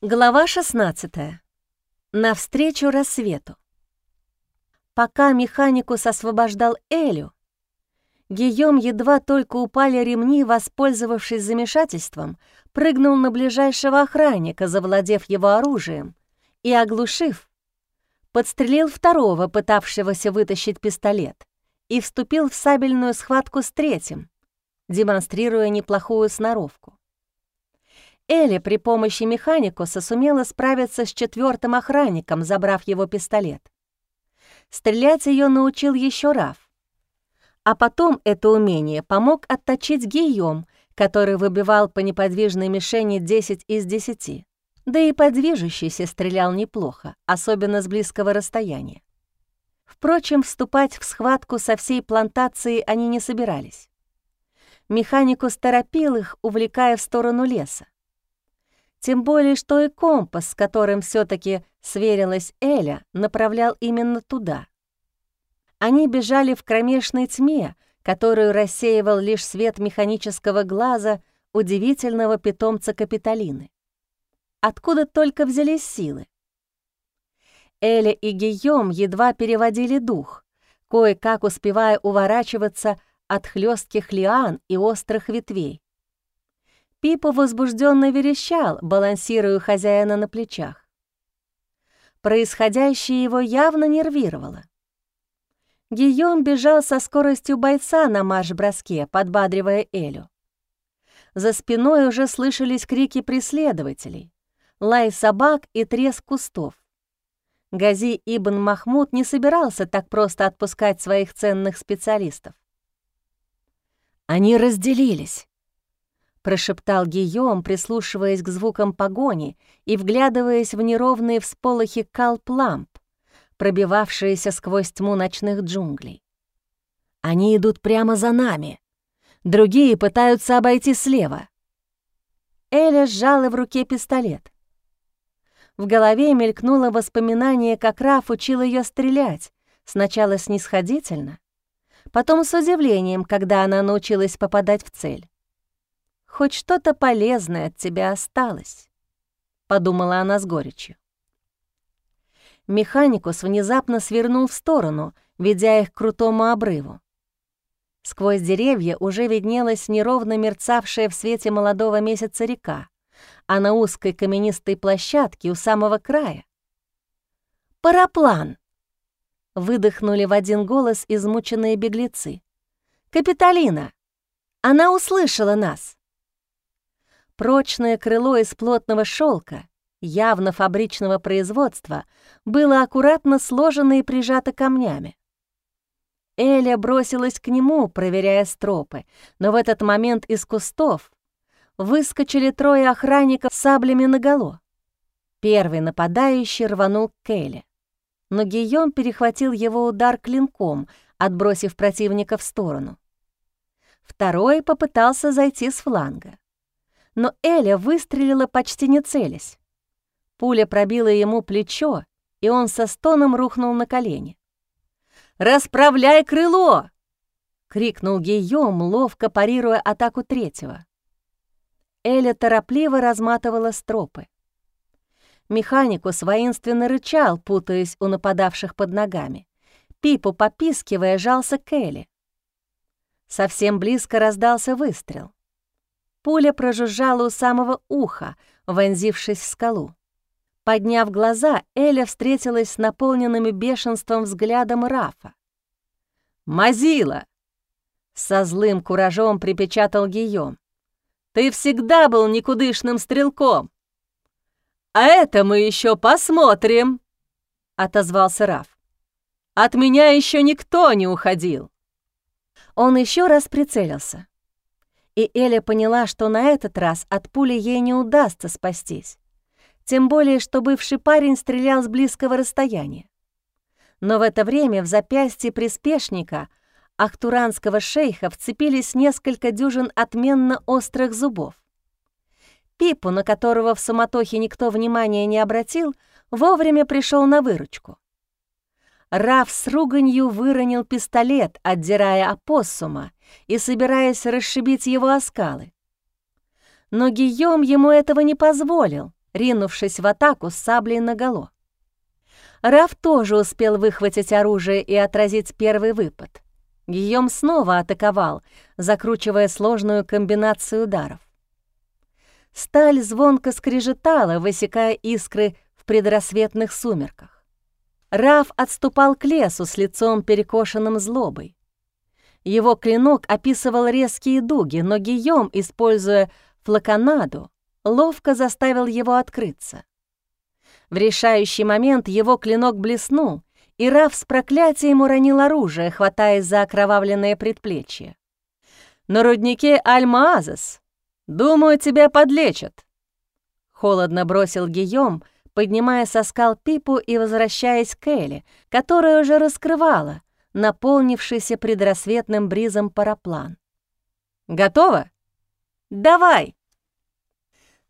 Глава 16. Навстречу рассвету. Пока механикус освобождал Элю, Гийом едва только упали ремни, воспользовавшись замешательством, прыгнул на ближайшего охранника, завладев его оружием, и, оглушив, подстрелил второго, пытавшегося вытащить пистолет, и вступил в сабельную схватку с третьим, демонстрируя неплохую сноровку. Элли при помощи механикуса сумела справиться с четвертым охранником, забрав его пистолет. Стрелять ее научил еще Раф. А потом это умение помог отточить Гийом, который выбивал по неподвижной мишени 10 из 10. Да и подвижущийся стрелял неплохо, особенно с близкого расстояния. Впрочем, вступать в схватку со всей плантацией они не собирались. Механикус торопил их, увлекая в сторону леса. Тем более, что и компас, с которым все таки сверилась Эля, направлял именно туда. Они бежали в кромешной тьме, которую рассеивал лишь свет механического глаза удивительного питомца Капитолины. Откуда только взялись силы? Эля и Гийом едва переводили дух, кое-как успевая уворачиваться от хлестких лиан и острых ветвей. Пипа возбужденно верещал, балансируя хозяина на плечах. Происходящее его явно нервировало. Гийом бежал со скоростью бойца на марш-броске, подбадривая Элю. За спиной уже слышались крики преследователей, лай собак и треск кустов. Гази Ибн Махмуд не собирался так просто отпускать своих ценных специалистов. Они разделились прошептал Гийом, прислушиваясь к звукам погони и вглядываясь в неровные всполохи калп-ламп, пробивавшиеся сквозь тьму ночных джунглей. «Они идут прямо за нами. Другие пытаются обойти слева». Эля сжала в руке пистолет. В голове мелькнуло воспоминание, как Раф учил ее стрелять, сначала снисходительно, потом с удивлением, когда она научилась попадать в цель. Хоть что-то полезное от тебя осталось», — подумала она с горечью. Механикус внезапно свернул в сторону, ведя их к крутому обрыву. Сквозь деревья уже виднелась неровно мерцавшая в свете молодого месяца река, а на узкой каменистой площадке у самого края. «Параплан!» — выдохнули в один голос измученные беглецы. «Капитолина! Она услышала нас!» Прочное крыло из плотного шелка, явно фабричного производства, было аккуратно сложено и прижато камнями. Эля бросилась к нему, проверяя стропы, но в этот момент из кустов выскочили трое охранников с саблями наголо. Первый нападающий рванул к Эле, но Гийом перехватил его удар клинком, отбросив противника в сторону. Второй попытался зайти с фланга но Эля выстрелила почти не целясь. Пуля пробила ему плечо, и он со стоном рухнул на колени. «Расправляй крыло!» — крикнул Гийом, ловко парируя атаку третьего. Эля торопливо разматывала стропы. Механикус воинственно рычал, путаясь у нападавших под ногами. Пипу, попискивая, жался к Эле. Совсем близко раздался выстрел. Пуля прожужжала у самого уха, вонзившись в скалу. Подняв глаза, Эля встретилась с наполненным бешенством взглядом Рафа. «Мазила!» — со злым куражом припечатал Гийом. «Ты всегда был никудышным стрелком!» «А это мы еще посмотрим!» — отозвался Раф. «От меня еще никто не уходил!» Он еще раз прицелился и Эля поняла, что на этот раз от пули ей не удастся спастись. Тем более, что бывший парень стрелял с близкого расстояния. Но в это время в запястье приспешника ахтуранского шейха вцепились несколько дюжин отменно острых зубов. Пипу, на которого в суматохе никто внимания не обратил, вовремя пришел на выручку. Раф с руганью выронил пистолет, отдирая опоссума и собираясь расшибить его о скалы. Но Гийом ему этого не позволил, ринувшись в атаку с саблей наголо. Раф тоже успел выхватить оружие и отразить первый выпад. Гийом снова атаковал, закручивая сложную комбинацию ударов. Сталь звонко скрежетала, высекая искры в предрассветных сумерках. Раф отступал к лесу с лицом перекошенным злобой. Его клинок описывал резкие дуги, но Гийом, используя флаконаду, ловко заставил его открыться. В решающий момент его клинок блеснул, и Раф с проклятием уронил оружие, хватаясь за окровавленное предплечье. «На руднике Аль-Маазес. Думаю, тебя подлечат», — холодно бросил Гийом, поднимая со скал пипу и возвращаясь к Элли, которая уже раскрывала наполнившийся предрассветным бризом параплан. «Готово? Давай!»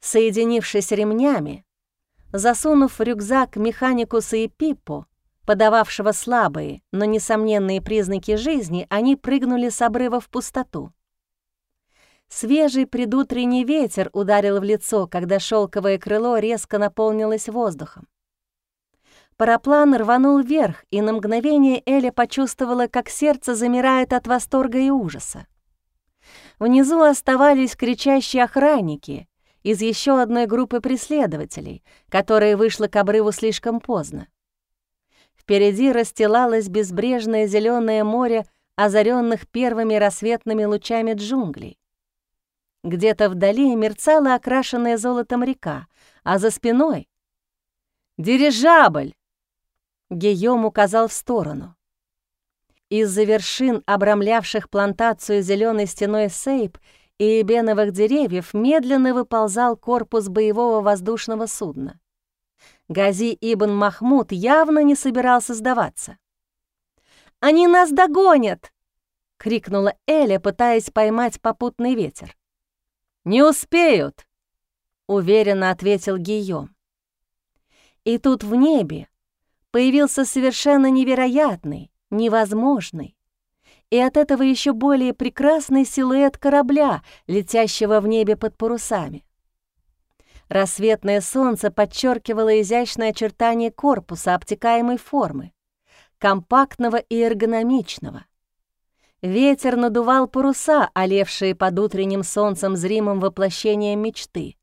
Соединившись ремнями, засунув в рюкзак механикуса и Пиппу, подававшего слабые, но несомненные признаки жизни, они прыгнули с обрыва в пустоту. Свежий предутренний ветер ударил в лицо, когда шелковое крыло резко наполнилось воздухом. Параплан рванул вверх, и на мгновение Эля почувствовала, как сердце замирает от восторга и ужаса. Внизу оставались кричащие охранники из еще одной группы преследователей, которая вышла к обрыву слишком поздно. Впереди расстилалось безбрежное зеленое море, озаренных первыми рассветными лучами джунглей. Где-то вдали мерцала окрашенная золотом река, а за спиной — дирижабль! Гийом указал в сторону. Из-за вершин, обрамлявших плантацию зеленой стеной сейп и эбеновых деревьев, медленно выползал корпус боевого воздушного судна. Гази Ибн Махмуд явно не собирался сдаваться. «Они нас догонят!» — крикнула Эля, пытаясь поймать попутный ветер. «Не успеют!» — уверенно ответил Гийом. И тут в небе появился совершенно невероятный, невозможный и от этого еще более прекрасный силуэт корабля, летящего в небе под парусами. Рассветное солнце подчеркивало изящное очертание корпуса обтекаемой формы, компактного и эргономичного. Ветер надувал паруса, олевшие под утренним солнцем зримым воплощением мечты.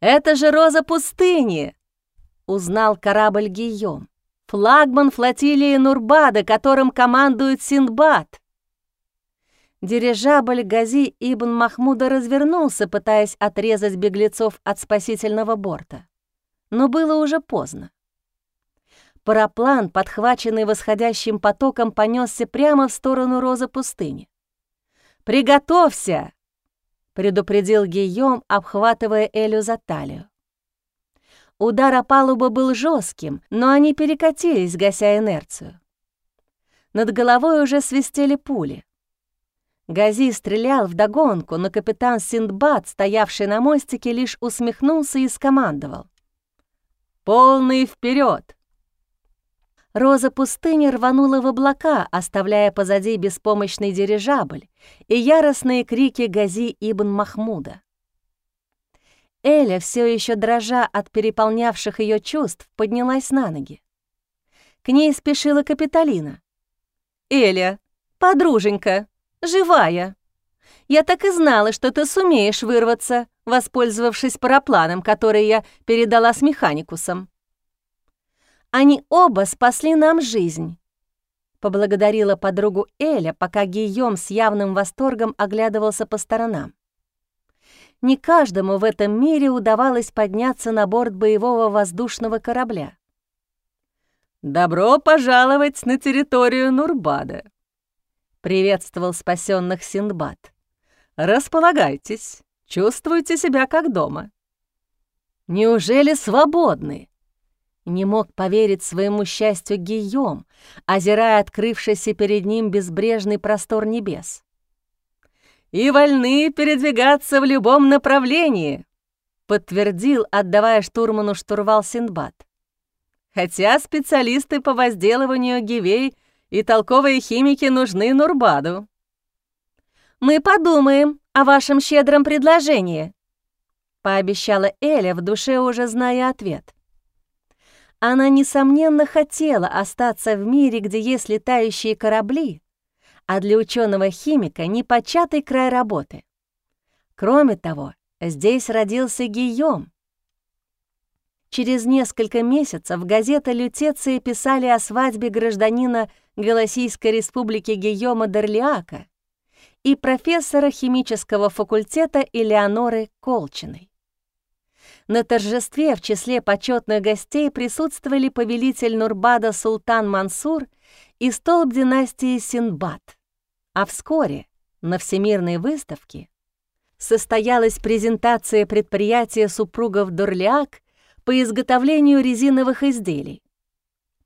«Это же роза пустыни!» — узнал корабль Гийом. «Флагман флотилии Нурбада, которым командует Синдбад!» Дирижабль Гази Ибн Махмуда развернулся, пытаясь отрезать беглецов от спасительного борта. Но было уже поздно. Параплан, подхваченный восходящим потоком, понесся прямо в сторону розы пустыни. «Приготовься!» — предупредил Гийом, обхватывая Элю за талию. Удар о палубу был жестким, но они перекатились, гася инерцию. Над головой уже свистели пули. Гази стрелял вдогонку, но капитан Синдбад, стоявший на мостике, лишь усмехнулся и скомандовал. «Полный вперед! Роза пустыни рванула в облака, оставляя позади беспомощный дирижабль и яростные крики Гази Ибн Махмуда. Эля, все еще дрожа от переполнявших ее чувств, поднялась на ноги. К ней спешила Капитолина. «Эля, подруженька, живая! Я так и знала, что ты сумеешь вырваться, воспользовавшись парапланом, который я передала с механикусом. Они оба спасли нам жизнь», — поблагодарила подругу Эля, пока Гийом с явным восторгом оглядывался по сторонам. Не каждому в этом мире удавалось подняться на борт боевого воздушного корабля. «Добро пожаловать на территорию Нурбада», — приветствовал спасенных Синдбад. «Располагайтесь, чувствуйте себя как дома». «Неужели свободны?» Не мог поверить своему счастью Гийом, озирая открывшийся перед ним безбрежный простор небес. «И вольны передвигаться в любом направлении», — подтвердил, отдавая штурману штурвал Синдбад. «Хотя специалисты по возделыванию гивей и толковые химики нужны Нурбаду». «Мы подумаем о вашем щедром предложении», пообещала Эля, в душе уже зная ответ. Она, несомненно, хотела остаться в мире, где есть летающие корабли, а для ученого-химика непочатый край работы. Кроме того, здесь родился Гийом. Через несколько месяцев газета «Лютеция» писали о свадьбе гражданина Галасийской республики Гийома Дерлиака и профессора химического факультета Элеоноры Колчиной. На торжестве в числе почетных гостей присутствовали повелитель Нурбада Султан Мансур и столб династии Синбад. А вскоре на Всемирной выставке состоялась презентация предприятия супругов Дурлиак по изготовлению резиновых изделий.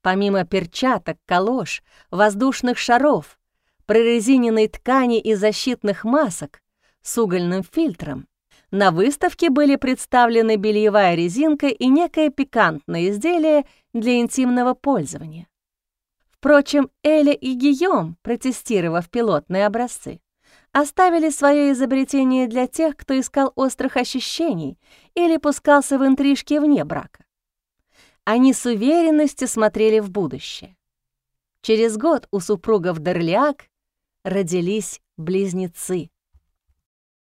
Помимо перчаток, колош, воздушных шаров, прорезиненной ткани и защитных масок с угольным фильтром, на выставке были представлены бельевая резинка и некое пикантное изделие для интимного пользования. Впрочем, Эля и Гийом, протестировав пилотные образцы, оставили свое изобретение для тех, кто искал острых ощущений или пускался в интрижки вне брака. Они с уверенностью смотрели в будущее. Через год у супругов Дерлиак родились близнецы.